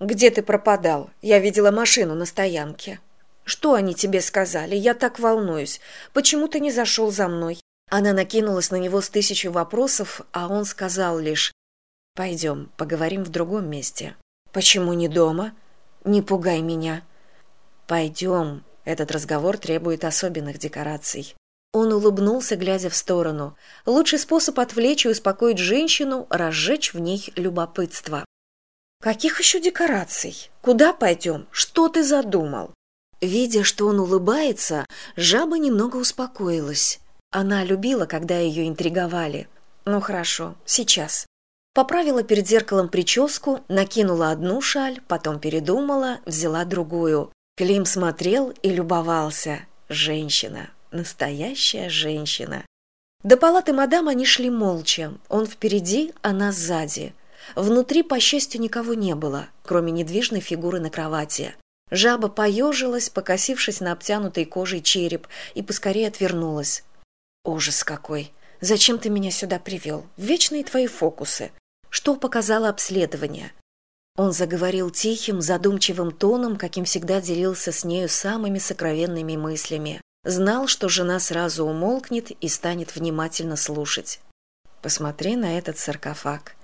где ты пропадал? Я видела машину на стоянке что они тебе сказали? Я так волнуюсь. Почему ты не зашел за мной? Она накинулась на него с тысячу вопросов а он сказал лишь пойдем поговорим в другом месте почему не дома? Не пугай меня пойдем этот разговор требует особенных декораций. Он улыбнулся глядя в сторону. Лучший способ отвлечь и успокоить женщину разжечь в ней любопытство каких еще декораций? Куда пойдем? Что ты задумал? Видя что он улыбается жаба немного успокоилась. Она любила когда ее интриговали. Ну хорошо сейчас. Поправила перед зеркалом прическу накинула одну шаль потом передумала взяла другую. Клим смотрел и любовался. Женщина. Настоящая женщина. До палаты мадам они шли молча. Он впереди она сзади внутри по счастью никого не было кроме недвижной фигуры на кровати. Жаба поежилась покосившись на обтянутой кожей череп и поскорее отвернулась. Ужас какой! Зачем ты меня сюда привел? Вечные твои фокусы! Что показало обследование? Он заговорил тихим задумчивым тоном каким всегда делился с нею самыми сокровенными мыслями. Знал что жена сразу умолкнет и станет внимательно слушать. Посмотри на этот саркофаг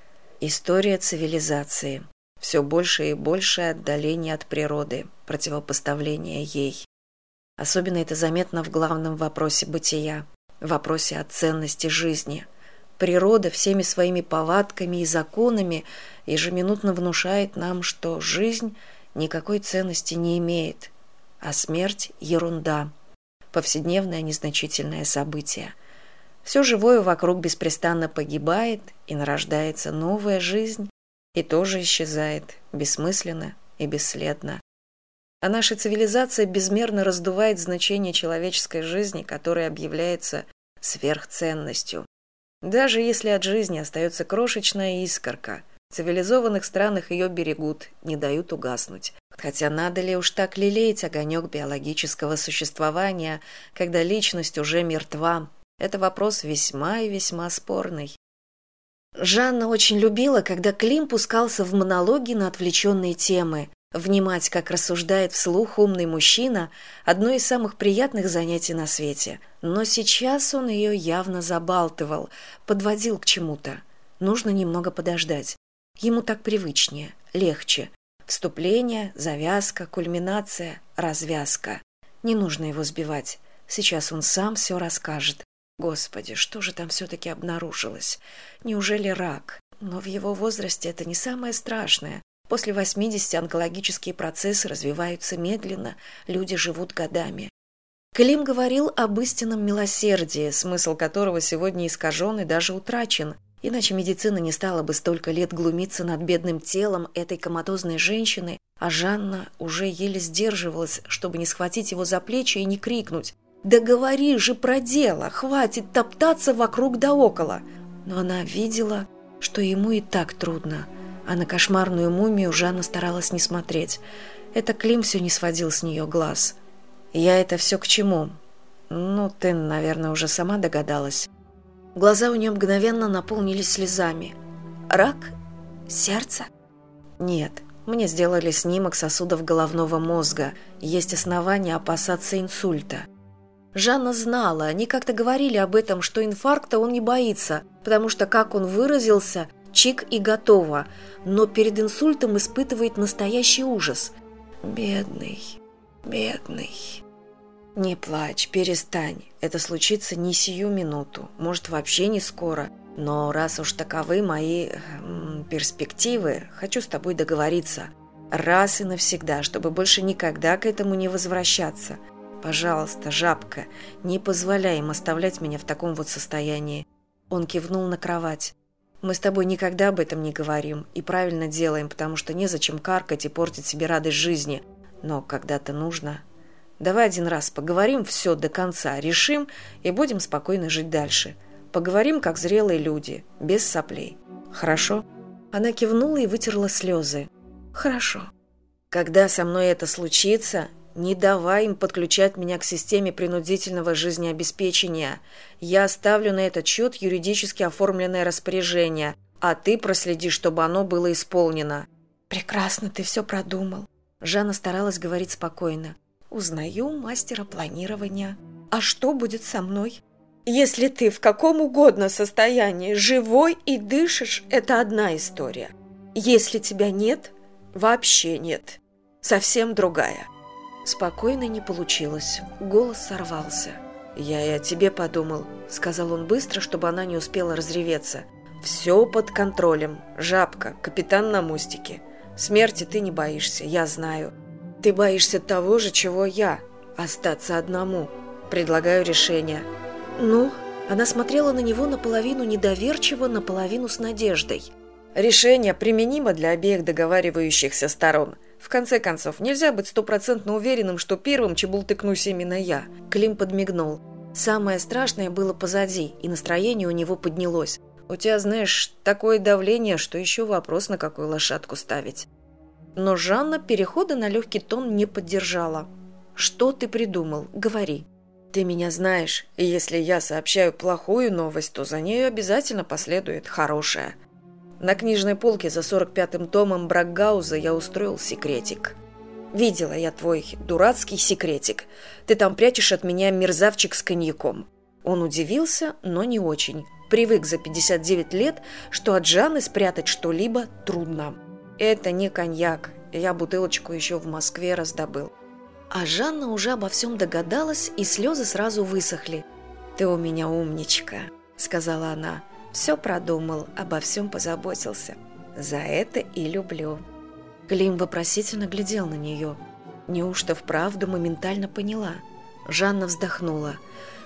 история цивилизации. Все больше и больше отдаление от природы противопоставление ей. Особенно это заметно в главном вопросе бытия вопросе о ценности жизни. Природа всеми своими повадками и законами ежеминутно внушает нам что жизнь никакой ценности не имеет а смерть ерунда повседневное незначительное событие все живое вокруг беспрестанно погибает и нарождается новая жизнь и тоже исчезает бессмысленно и бесследно. А наша цивилизация безмерно раздувает значение человеческой жизни которая объявляется сверхценностью. Даже если от жизни остается крошечная искорка в цивилизованных странах ее берегут не дают угаснуть. Хотя надо ли уж так лелеять огонек биологического существования когда личность уже мертва это вопрос весьма и весьма спорный. Жанна очень любила когда клим пускался в монологи на отвлеченные темы внимать как рассуждает вслух умный мужчина одно из самых приятных занятий на свете. Но сейчас он ее явно забалтывал подводил к чему то нужно немного подождать. Ему так привычнее легче. Вступление завязка кульминация развязка. Не нужно его сбивать. Сейчас он сам все расскажет господи что же там все таки обнаружилось? Неужели рак? Но в его возрасте это не самое страшное. После восьмидесяти онкологические процессы развиваются медленно люди живут годами. Клим говорил об истинном милосердии смысл которого сегодня искажен и даже утрачен. Иначе медицина не стала бы столько лет глумиться над бедным телом этой коматозной женщины а жанна уже еле сдерживалась чтобы не схватить его за плечи и не крикнуть да говори же про дело хватит топтаться вокруг да около но она видела что ему и так трудно а на кошмарную мумию жанна старалась не смотреть. Это клим все не сводил с нее глаз. Я это все к чему? Ну ты наверное уже сама догадалась глаза у нее мгновенно наполнились слезами. Рак? Сердца нет мне сделали снимок сосудов головного мозга. Есть основания опасаться инсульта жанна знала они как то говорили об этом что инфаркта он не боится потому что как он выразился чик и готово но перед инсультом испытывает настоящий ужас. Бедный бедный не плачь перестань это случится не сию минуту может вообще не скоро но раз уж таковы мои перспективы хочу с тобой договориться. Раз и навсегда чтобы больше никогда к этому не возвращаться пожалуйста жабка не позволяй им оставлять меня в таком вот состоянии. Он кивнул на кровать. Мы с тобой никогда об этом не говорим и правильно делаем потому что незачем каркать и портить себе радость жизни. Но когда то нужно. Давай один раз поговорим все до конца решим и будем спокойно жить дальше. Поговорим как зрелые люди без соплей. Хорошо? Она кивнула и вытерла слезы хорошо. Когда со мной это случится не давай им подключать меня к системе принудительного жизнеобеспечения. Я оставлю на этот счет юридически оформленное распоряжение а ты проследи чтобы оно было исполнено прекрасно ты все продумал жанна старалась говорить спокойно. Узнаю мастера планирования. А что будет со мной? Если ты в каком угодно состоянии живой и дышишь это одна история. Если тебя нет вообще нет. Совсем другая спокойно не получилось. Голос сорвался. Я и о тебе подумал сказал он быстро чтобы она не успела разреветься. Все под контролем. Жабка капитан на мостике. Смерти ты не боишься я знаю. Ты боишься того же чего я остаться одному. Предлагаю решение ну она смотрела на него наполовину недоверчиво наполовину с надеждой. Решение применимо для обеих договаривающихся сторон в конце концов, нельзя быть стопроцентно уверенным, что первым чебултыкнусь именно я. Клим подмигнул. Самое страшное было позади, и настроение у него поднялось. У тебя, знаешь, такое давление, что еще вопрос, на какую лошадку ставить. Но Жанна перехода на легкий тон не поддержала. «Что ты придумал? Говори». «Ты меня знаешь, и если я сообщаю плохую новость, то за нею обязательно последует хорошая. На книжной полке за 45-м томом Бракгауза я устроил секретик. Видела я твой дурацкий секретик. Ты там прячешь от меня мерзавчик с коньяком. Он удивился, но не очень. Привык за 59 лет, что от Жанны спрятать что-либо трудно. Это не коньяк. Я бутылочку еще в Москве раздобыл. А Жанна уже обо всем догадалась, и слезы сразу высохли. «Ты у меня умничка», — сказала она все продумал, обо всем позаботился. За это и люблю. Клим вопросительно глядел на нее. Неужто вправду моментально поняла? Жанна вздохнула.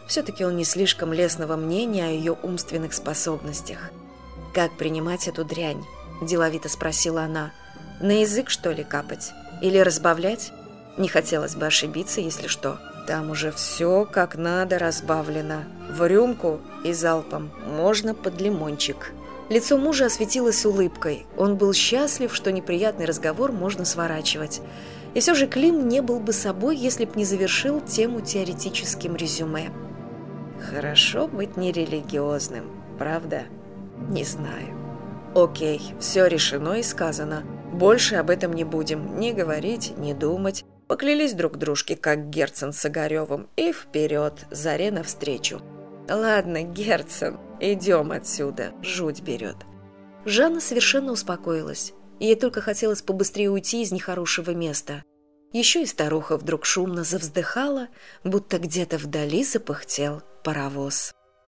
Все-таки он не слишком лестного мнения о ее умственных способностях. «Как принимать эту дрянь?» – деловито спросила она. «На язык, что ли, капать? Или разбавлять? Не хотелось бы ошибиться, если что». Там уже все как надо разбавлено. В рюмку и залпом. Можно под лимончик. Лицо мужа осветилось улыбкой. Он был счастлив, что неприятный разговор можно сворачивать. И все же Клим не был бы собой, если б не завершил тему теоретическим резюме. Хорошо быть нерелигиозным, правда? Не знаю. Окей, все решено и сказано. Больше об этом не будем ни говорить, ни думать. Поклялись друг дружке, как Герцен с Огаревым, и вперед, заре навстречу. Ладно, Герцен, идем отсюда, жуть берет. Жанна совершенно успокоилась. Ей только хотелось побыстрее уйти из нехорошего места. Еще и старуха вдруг шумно завздыхала, будто где-то вдали запыхтел паровоз.